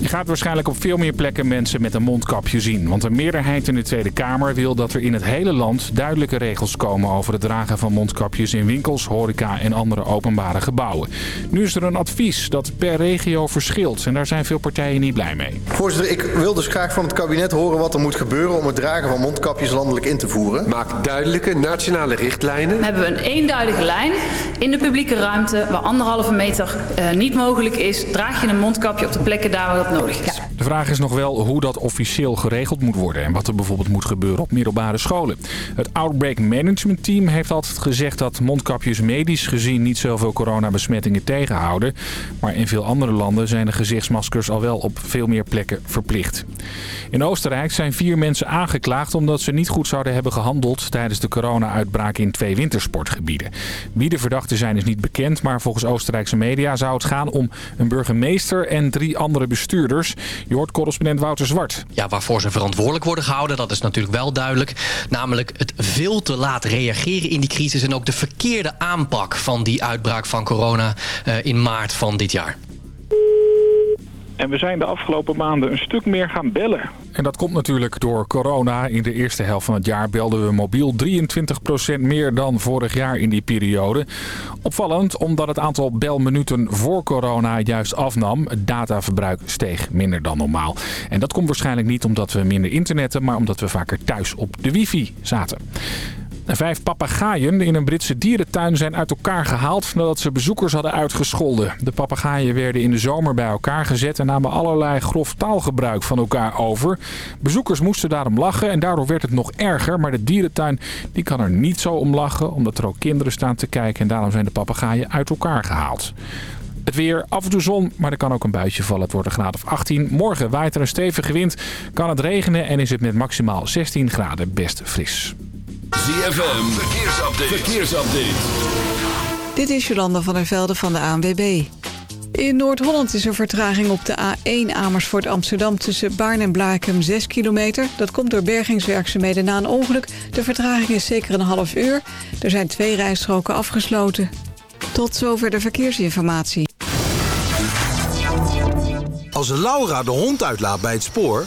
Je gaat waarschijnlijk op veel meer plekken mensen met een mondkapje zien. Want een meerderheid in de Tweede Kamer wil dat er in het hele land duidelijke regels komen over het dragen van mondkapjes in winkels, horeca en andere openbare gebouwen. Nu is er een advies dat per regio verschilt en daar zijn veel partijen niet blij mee. Voorzitter, ik wil dus graag van het kabinet horen wat er moet gebeuren om het dragen van mondkapjes landelijk in te voeren. Maak duidelijke nationale richtlijnen. Dan hebben we een eenduidige lijn in de publieke ruimte waar anderhalve meter uh, niet mogelijk is. Draag je een mondkapje op de plekken daar waar No. De vraag is nog wel hoe dat officieel geregeld moet worden en wat er bijvoorbeeld moet gebeuren op middelbare scholen. Het Outbreak Management Team heeft altijd gezegd dat mondkapjes medisch gezien niet zoveel coronabesmettingen tegenhouden. Maar in veel andere landen zijn de gezichtsmaskers al wel op veel meer plekken verplicht. In Oostenrijk zijn vier mensen aangeklaagd omdat ze niet goed zouden hebben gehandeld tijdens de corona-uitbraak in twee wintersportgebieden. Wie de verdachten zijn is niet bekend, maar volgens Oostenrijkse media zou het gaan om een burgemeester en drie andere bestuurders je hoort correspondent Wouter Zwart. Ja, waarvoor ze verantwoordelijk worden gehouden, dat is natuurlijk wel duidelijk. Namelijk het veel te laat reageren in die crisis... en ook de verkeerde aanpak van die uitbraak van corona uh, in maart van dit jaar. En we zijn de afgelopen maanden een stuk meer gaan bellen. En dat komt natuurlijk door corona. In de eerste helft van het jaar belden we mobiel 23% meer dan vorig jaar in die periode. Opvallend omdat het aantal belminuten voor corona juist afnam. Het dataverbruik steeg minder dan normaal. En dat komt waarschijnlijk niet omdat we minder internetten, maar omdat we vaker thuis op de wifi zaten. Vijf papegaaien in een Britse dierentuin zijn uit elkaar gehaald nadat ze bezoekers hadden uitgescholden. De papegaaien werden in de zomer bij elkaar gezet en namen allerlei grof taalgebruik van elkaar over. Bezoekers moesten daarom lachen en daardoor werd het nog erger. Maar de dierentuin die kan er niet zo om lachen omdat er ook kinderen staan te kijken en daarom zijn de papegaaien uit elkaar gehaald. Het weer, af en toe zon, maar er kan ook een buitje vallen. Het wordt een graad of 18. Morgen waait er een stevige wind, kan het regenen en is het met maximaal 16 graden best fris. ZFM, verkeersupdate. verkeersupdate. Dit is Jolanda van der Velde van de ANWB. In Noord-Holland is er vertraging op de A1 Amersfoort Amsterdam... tussen Baarn en Blaakem 6 kilometer. Dat komt door bergingswerkzaamheden na een ongeluk. De vertraging is zeker een half uur. Er zijn twee rijstroken afgesloten. Tot zover de verkeersinformatie. Als Laura de hond uitlaat bij het spoor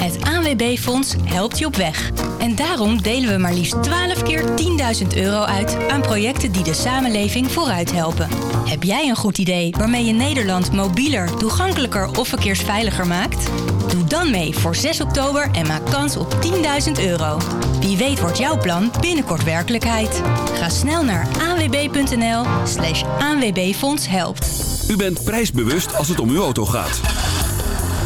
Het ANWB-fonds helpt je op weg. En daarom delen we maar liefst 12 keer 10.000 euro uit aan projecten die de samenleving vooruit helpen. Heb jij een goed idee waarmee je Nederland mobieler, toegankelijker of verkeersveiliger maakt? Doe dan mee voor 6 oktober en maak kans op 10.000 euro. Wie weet wordt jouw plan binnenkort werkelijkheid. Ga snel naar anwb.nl slash ANWB-fonds helpt. U bent prijsbewust als het om uw auto gaat.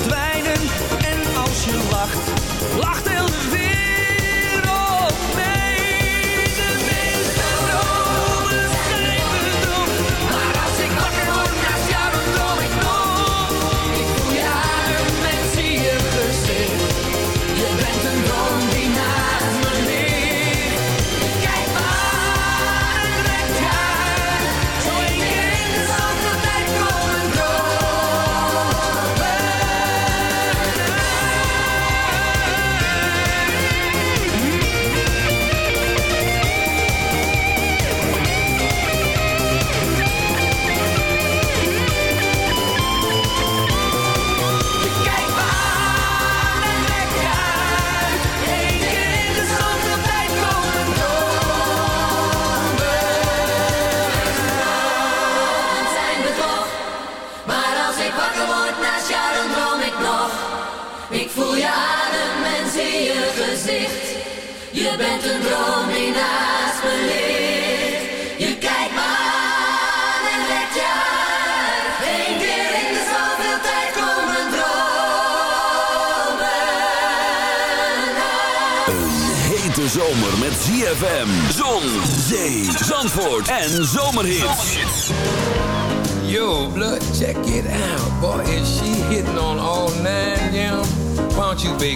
verdwijnt.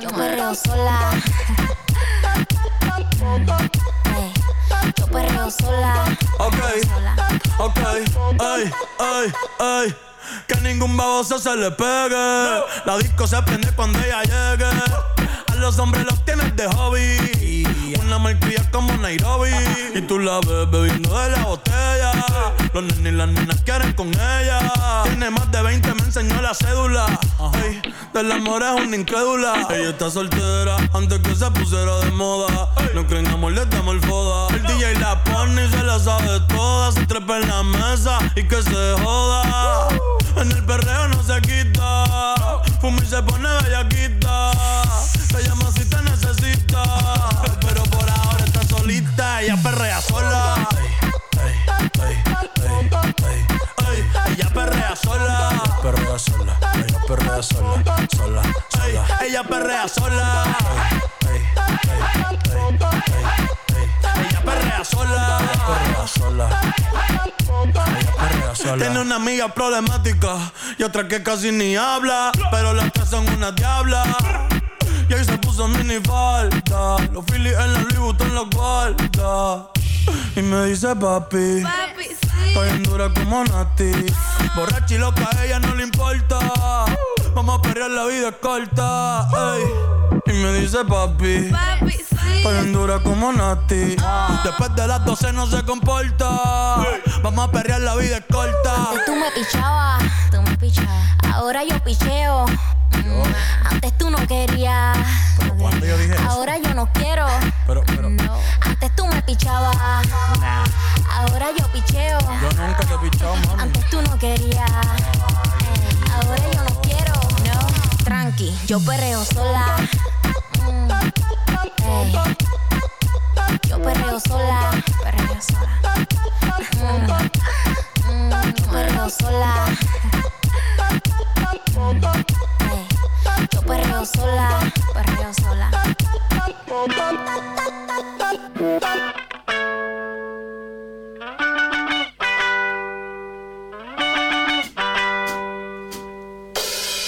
yo perreo sola. Yo perreo sola. Ok, ok, ay, ay, ay. Que ningún baboso se le pegue. La disco se prende cuando ella llegue. A los hombres los tienes de hobby. Una malcria como Nairobi. Y tú la ves bebiendo de la botella. Los nenes y las nenas quieren con ella. Tiene más de 20, me enseñó la cédula. Ey, del amor es una incrédula. Ella está soltera antes que se pusiera de moda. No creen amor, le damos el foda. El DJ la pone y se la sabe toda. Se trepa en la mesa y que se joda. En el perreo no se quita. Fuma y se pone bellaquita. Te llama si te necesita. Ella perrea sola. Ella perrea sola. Perrea sola. Ella perrea sola. Sola. sola. Ella perrea sola. Ella perrea sola. Perrea sola. Tiene una amiga problemática y otra que casi ni habla, pero las tres son una diabla. Y ahí se puso mini falta, los Phillies en la Louis Vuitton los guarda. Y me dice papi, estoy en dura como Nati. Borracha y loca, a ella no le importa. Vamos a perrear, la vida es corta. ey. Y me dice papi, estoy en dura como Nati. Después de las 12 no se comporta. Vamos a perrear, la vida es corta. Tú me pichabas, tú me pichabas. Ahora yo picheo. Mm, Antes tú no querías. Ahora yo no quiero. No. Antes tú me pichabas. Ahora yo picheo. Yo nunca te he pichado, mami. Antes tú no querías. Ahora yo no quiero. No. Tranqui, yo perreo sola. Mm, ey. Yo perreo sola. Perreo sola. Mm, mm, yo perreo sola. Perreo sola. Perreo sola.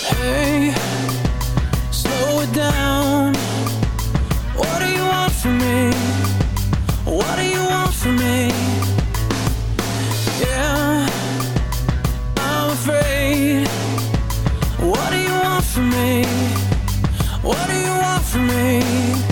Hey, slow it down. What do you want from me? What do you want from me? What do you want from me?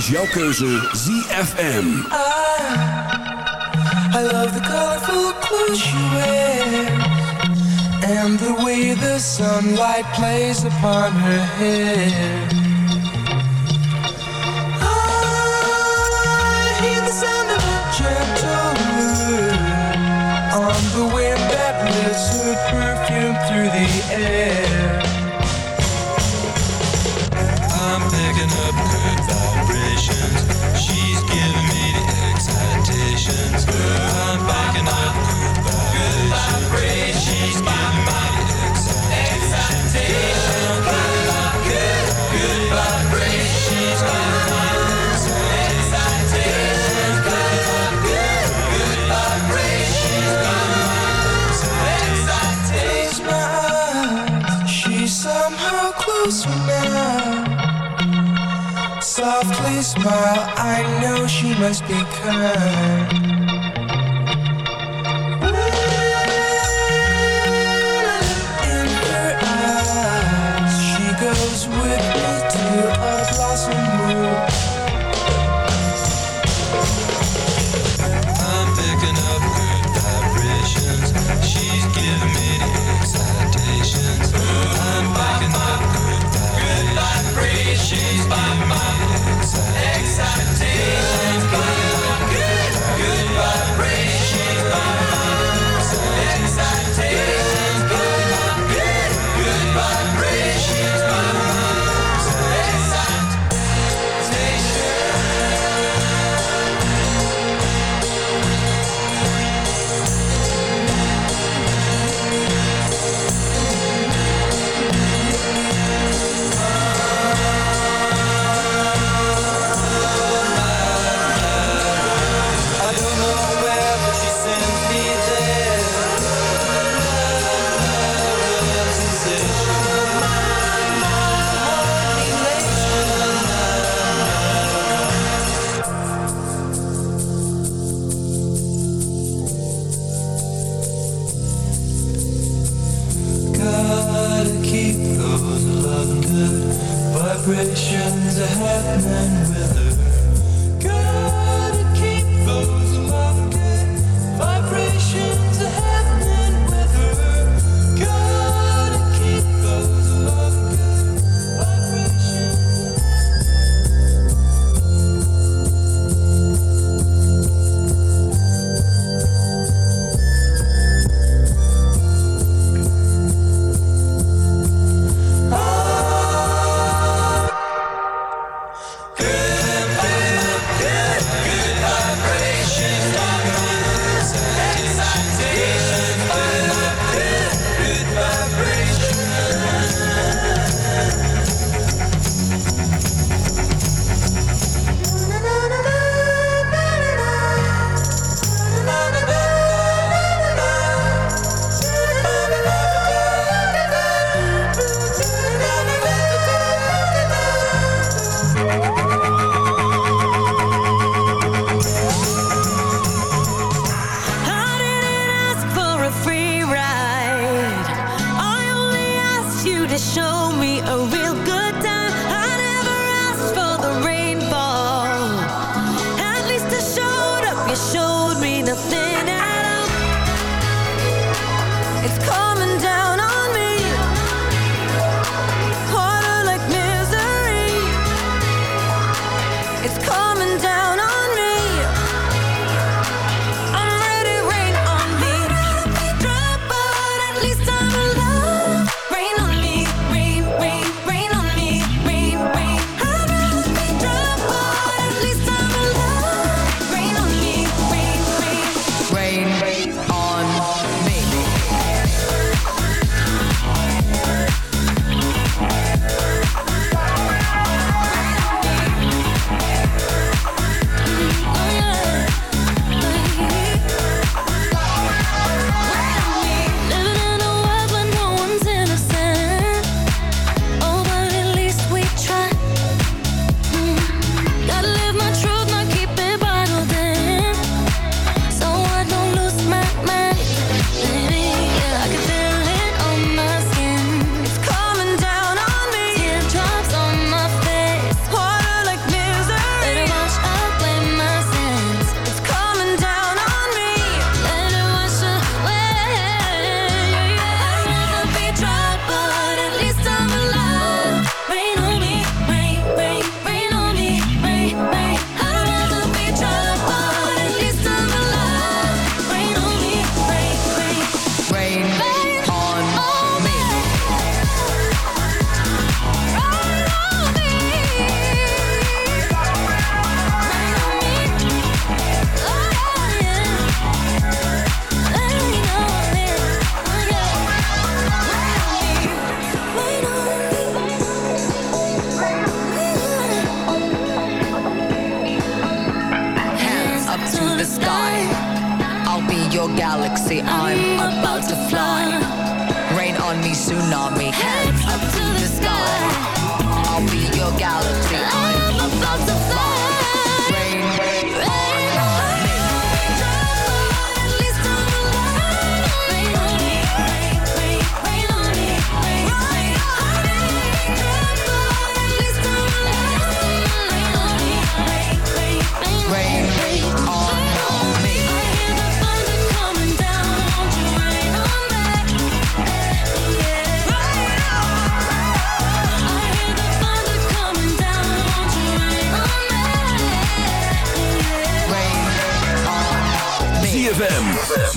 is jouw keuze ZFM. I, ah, I love the colorful clothes she wears. And the way the sunlight plays upon her hair. just because.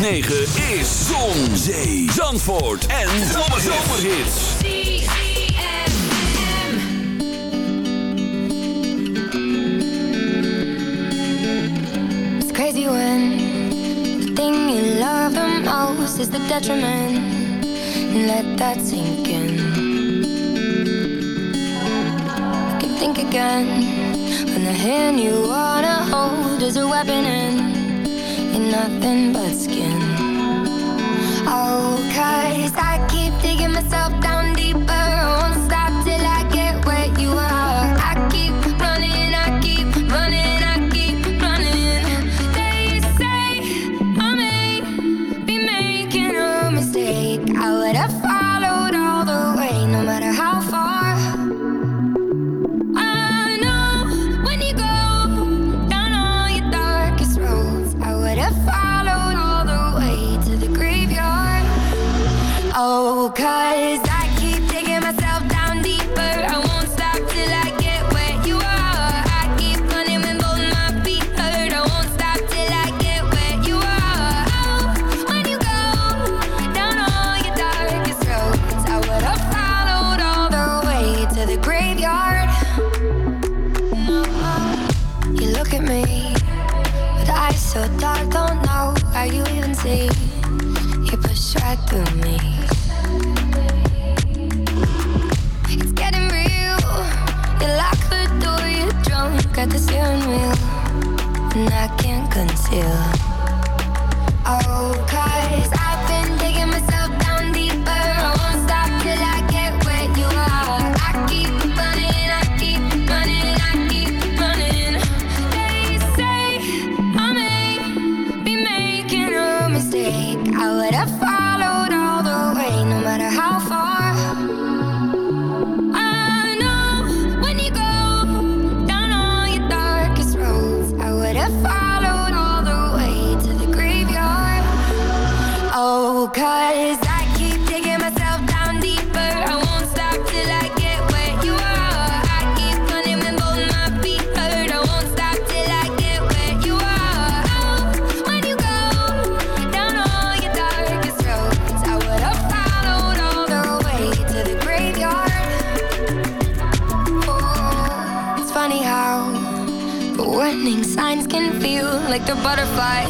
106.9 cause butterfly.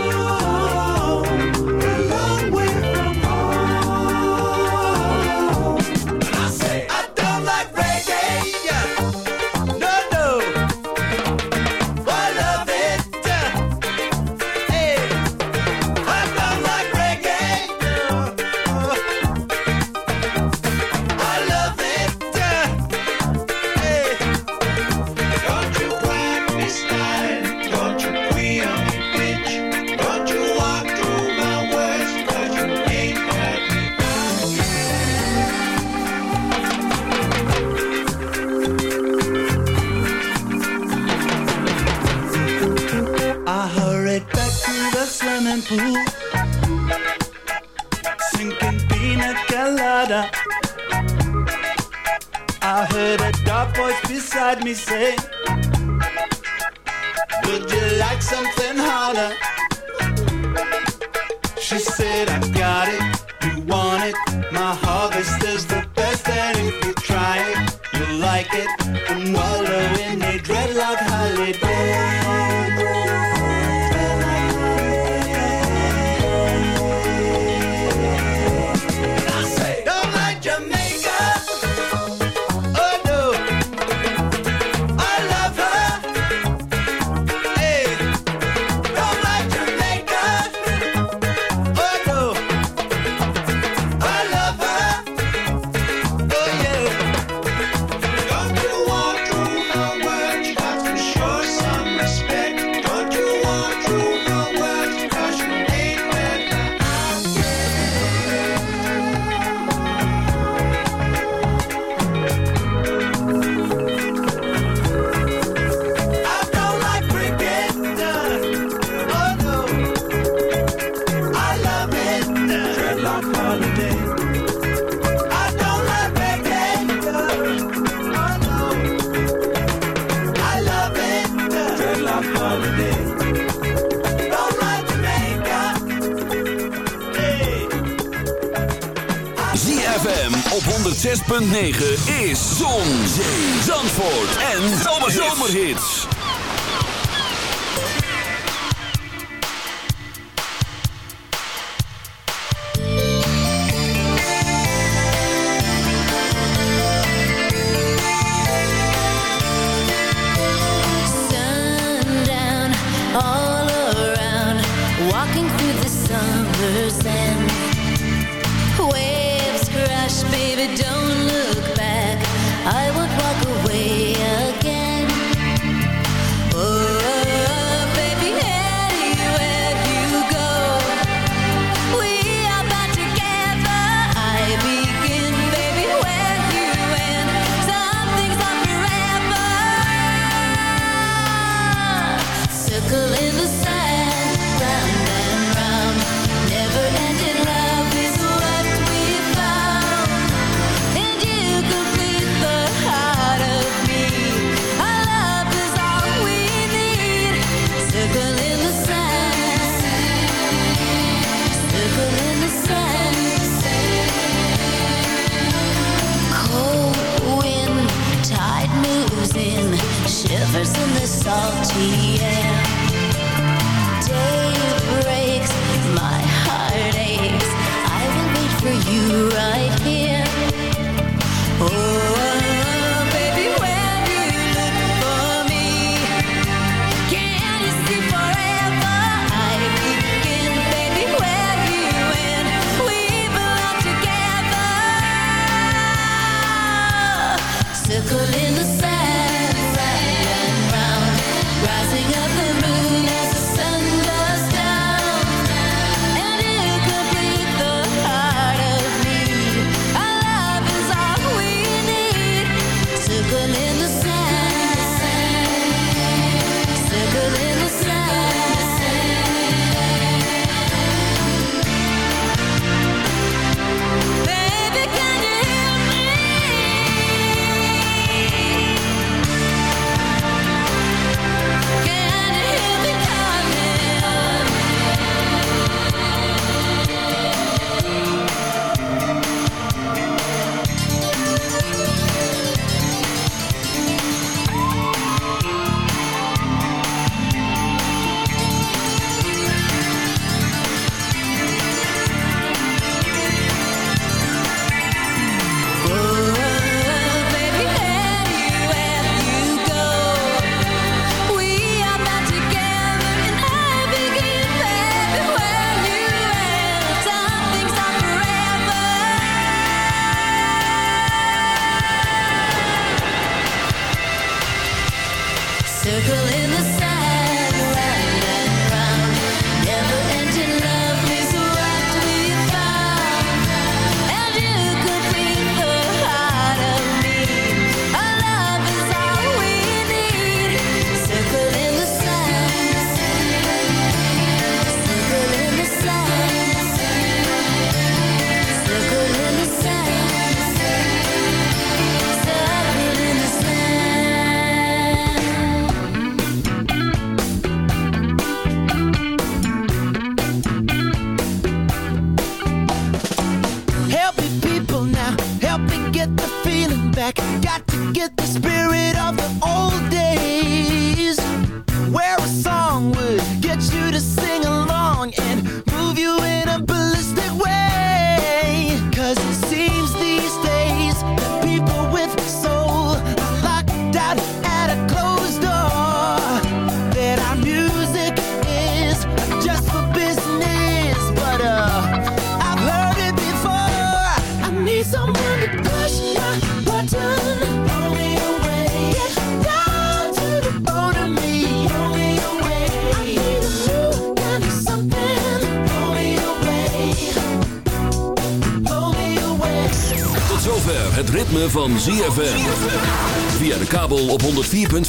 heard me say, would you like something harder? 9.